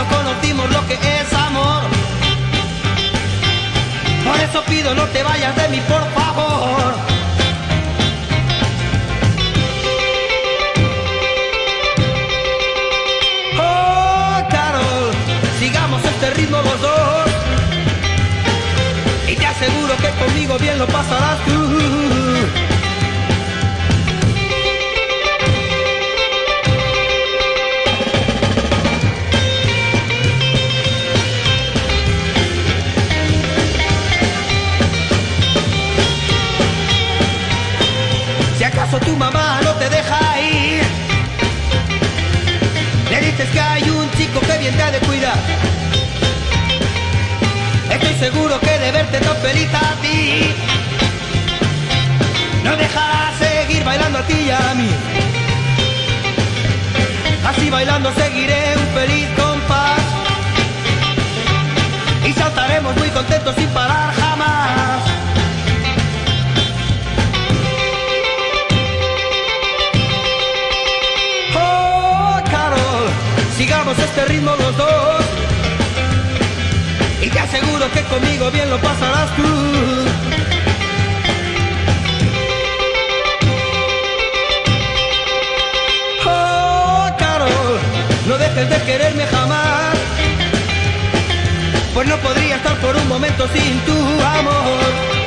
bailando conocimos lo que es amor. Por eso pido no te vayas de mí, por favor. Oh, Carol, sigamos este ritmo los dos. Y te aseguro que conmigo bien lo pasarás tú. Acaso tu mamá no te deja ir, le dices que hay un chico que bien te ha de cuidar. Estoy seguro que de verte tan feliz a ti, no dejará seguir bailando a ti y a mí. Así bailando seguiré un feliz compás y saltaremos muy contentos sigamos este ritmo los dos. Y te aseguro que conmigo bien lo pasarás tú. Oh, Carol, no dejes de quererme jamás. Pues no podría estar por un momento sin tu amor.